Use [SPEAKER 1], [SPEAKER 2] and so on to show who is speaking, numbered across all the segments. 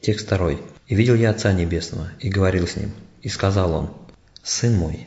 [SPEAKER 1] Текст второй. «И видел я Отца Небесного, и говорил с Ним, и сказал Он, «Сын мой,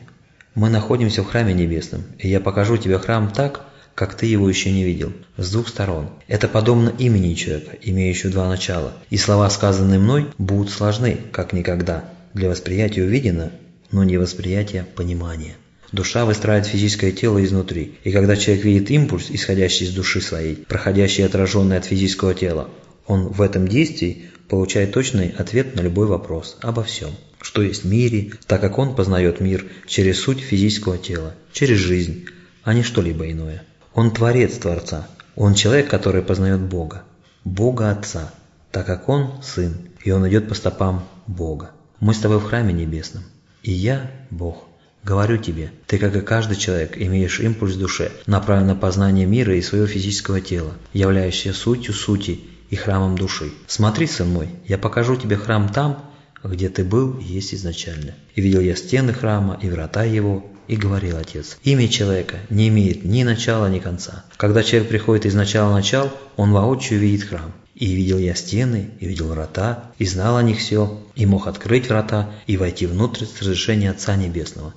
[SPEAKER 1] мы находимся в храме небесном, и я покажу тебе храм так, как ты его еще не видел, с двух сторон. Это подобно имени человека, имеющего два начала, и слова, сказанные мной, будут сложны, как никогда, для восприятия увидено, но не восприятия понимания. Душа выстраивает физическое тело изнутри, и когда человек видит импульс, исходящий из души своей, проходящий отраженный от физического тела, он в этом действии получает точный ответ на любой вопрос обо всем, что есть в мире, так как он познает мир через суть физического тела, через жизнь, а не что-либо иное. Он творец Творца, он человек, который познает Бога, Бога Отца, так как он сын, и он идет по стопам Бога. Мы с тобой в храме небесном, и я Бог. Говорю тебе, ты, как и каждый человек, имеешь импульс в душе, направленный на познание мира и своего физического тела, являющийся сутью сути и храмом души. Смотри, сын мой, я покажу тебе храм там, где ты был и есть изначально. И видел я стены храма и врата его, и говорил отец, имя человека не имеет ни начала, ни конца. Когда человек приходит из начала начал, он воочию видит храм. И видел я стены, и видел врата, и знал о них все, и мог открыть врата, и войти внутрь с разрешения Отца Небесного.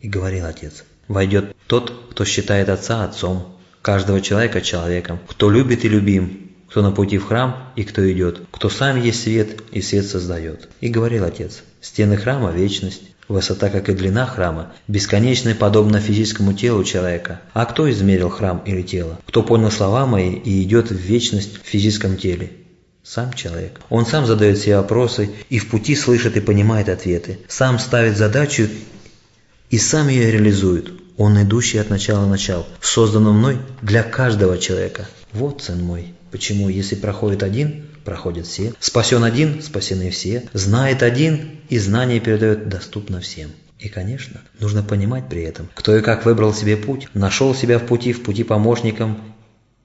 [SPEAKER 1] И говорил Отец, войдет тот, кто считает Отца Отцом, каждого человека человеком, кто любит и любим, кто на пути в храм и кто идет, кто сам есть свет и свет создает. И говорил Отец, стены храма – вечность, высота, как и длина храма, бесконечная, подобно физическому телу человека. А кто измерил храм или тело? Кто понял слова мои и идет в вечность в физическом теле? Сам человек. Он сам задает себе вопросы и в пути слышит и понимает ответы. Сам ставит задачу и сам ее реализует. Он идущий от начала начал, созданным мной для каждого человека. Вот, сын мой, почему, если проходит один, проходят все, спасен один, спасены все, знает один, и знание передает доступно всем. И, конечно, нужно понимать при этом, кто и как выбрал себе путь, нашел себя в пути, в пути помощником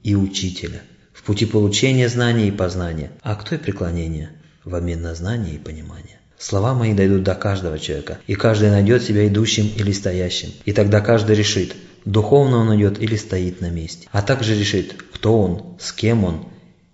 [SPEAKER 1] и учителя, в пути получения знаний и познания, а кто и преклонения в обмен на знание и понимание. Слова мои дойдут до каждого человека, и каждый найдет себя идущим или стоящим. И тогда каждый решит, духовно он идет или стоит на месте. А также решит, кто он, с кем он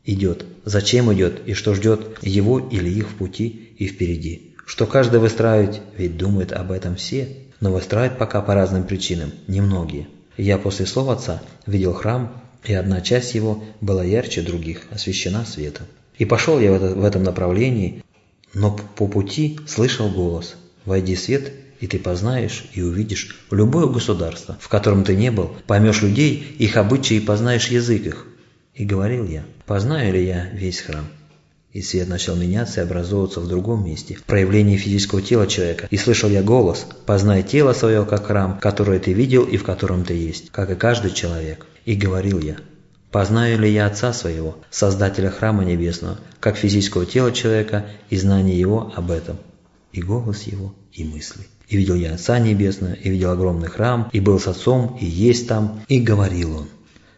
[SPEAKER 1] идет, зачем идет и что ждет его или их в пути и впереди. Что каждый выстраивает, ведь думает об этом все, но выстраивают пока по разным причинам, немногие. Я после слов отца видел храм, и одна часть его была ярче других, освещена светом. И пошел я в, это, в этом направлении, но по пути слышал голос «Войди свет, и ты познаешь и увидишь любое государство, в котором ты не был, поймешь людей, их обычаи и познаешь язык их». И говорил я «Познаю ли я весь храм?» И свет начал меняться и образовываться в другом месте, в проявлении физического тела человека. И слышал я голос «Познай тело свое, как храм, которое ты видел и в котором ты есть, как и каждый человек». И говорил я Познаю ли я Отца Своего, Создателя Храма Небесного, как физического тела человека и знание Его об этом, и голос Его, и мысли. И видел я Отца Небесного, и видел огромный храм, и был с Отцом, и есть там, и говорил Он.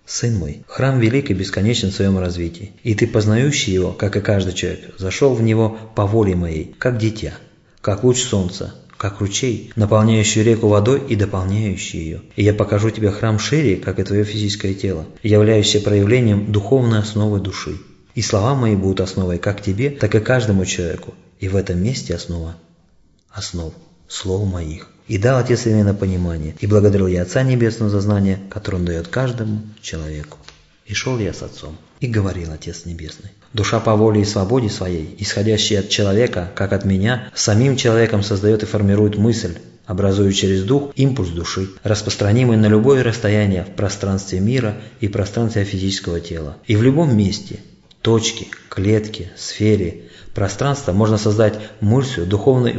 [SPEAKER 1] Сын мой, храм велик и бесконечен в своем развитии, и ты, познающий его, как и каждый человек, зашел в него по воле моей, как дитя, как луч солнца, как ручей, наполняющий реку водой и дополняющий ее. И я покажу тебе храм шире, как и твое физическое тело, являющееся проявлением духовной основы души. И слова мои будут основой как тебе, так и каждому человеку. И в этом месте основа основ слов моих. И дал Отец именно понимание, и благодарил я Отца Небесного за знание, которое Он дает каждому человеку. И шел я с Отцом, и говорил Отец Небесный. Душа по воле и свободе своей, исходящая от человека, как от меня, самим человеком создает и формирует мысль, образуя через дух импульс души, распространимый на любое расстояние в пространстве мира и пространстве физического тела. И в любом месте, точке, клетке, сфере, пространства можно создать мыслью, духовный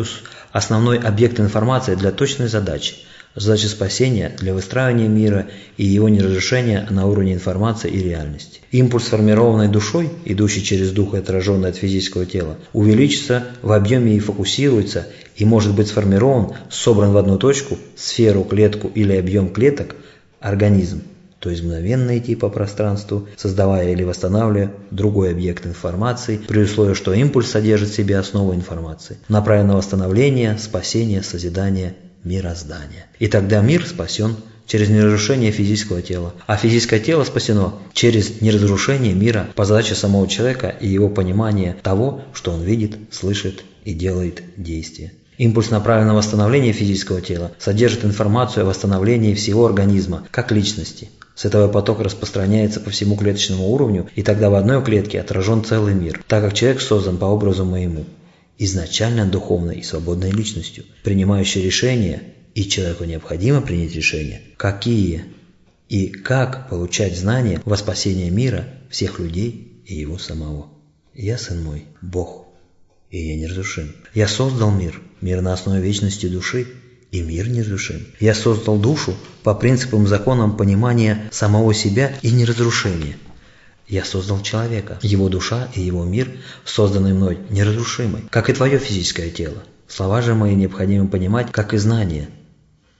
[SPEAKER 1] основной объект информации для точной задачи – задача спасения для выстраивания мира и его неразрешения на уровне информации и реальности. Импульс, сформированный душой, идущий через дух и отраженный от физического тела, увеличится в объеме и фокусируется, и может быть сформирован, собран в одну точку, сферу, клетку или объем клеток, организм, то есть мгновенно идти по пространству, создавая или восстанавливая другой объект информации, при условии, что импульс содержит в себе основу информации, направленная на восстановление, спасение, созидание мироздания. И тогда мир спасен через неразрушение физического тела, а физическое тело спасено через неразрушение мира по задаче самого человека и его понимания того, что он видит, слышит и делает действия. Импульс направленного восстановления физического тела содержит информацию о восстановлении всего организма, как личности. Световой поток распространяется по всему клеточному уровню, и тогда в одной клетке отражен целый мир, так как человек создан по образу моему изначально духовной и свободной личностью, принимающей решения, и человеку необходимо принять решение, какие и как получать знания во спасение мира, всех людей и его самого. Я, сын мой, Бог, и я неразрушим. Я создал мир, мир на основе вечности души, и мир неразрушим. Я создал душу по принципам законам понимания самого себя и неразрушения – я создал человека, его душа и его мир, созданный мной, неразрушимый, как и твое физическое тело. Слова же мои необходимо понимать, как и знания.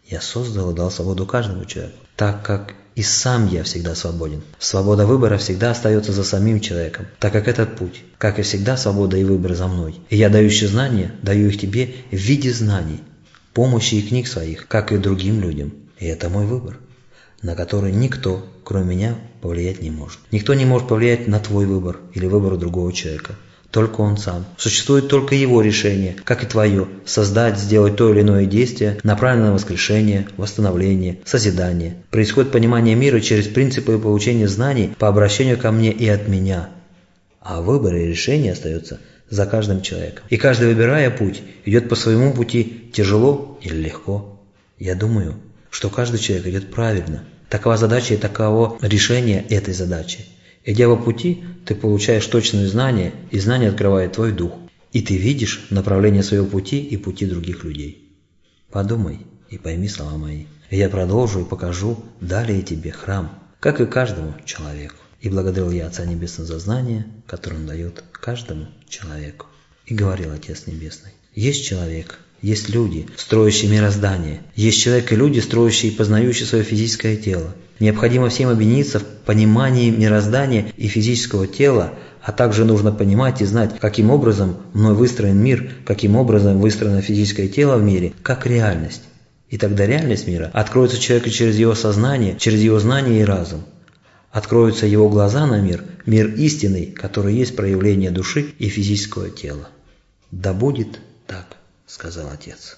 [SPEAKER 1] Я создал и дал свободу каждому человеку, так как и сам я всегда свободен. Свобода выбора всегда остается за самим человеком, так как этот путь, как и всегда, свобода и выбор за мной. И я, дающий знания, даю их тебе в виде знаний, помощи и книг своих, как и другим людям. И это мой выбор на который никто, кроме меня, повлиять не может. Никто не может повлиять на твой выбор или выбор другого человека. Только он сам. Существует только его решение, как и твое, создать, сделать то или иное действие, направленное на воскрешение, восстановление, созидание. Происходит понимание мира через принципы получения знаний по обращению ко мне и от меня. А выбор и решение остается за каждым человеком. И каждый, выбирая путь, идет по своему пути тяжело или легко. Я думаю, что каждый человек идет правильно. Такова задача и таково решение этой задачи. Идя по пути, ты получаешь точные знания, и знание открывает твой дух. И ты видишь направление своего пути и пути других людей. Подумай и пойми слова мои. Я продолжу и покажу далее тебе храм, как и каждому человеку. И благодарил я Отца Небесного за знание, которое Он дает каждому человеку. И говорил Отец Небесный, есть человек, есть люди, строящие мироздание. Есть человек и люди, строящие и познающие свое физическое тело. Необходимо всем объединиться в понимании мироздания и физического тела, а также нужно понимать и знать, каким образом мной выстроен мир, каким образом выстроено физическое тело в мире, как реальность. И тогда реальность мира откроется человеку через его сознание, через его знание и разум. Откроются его глаза на мир, мир истинный, который есть проявление души и физического тела. Да будет так сказал отец.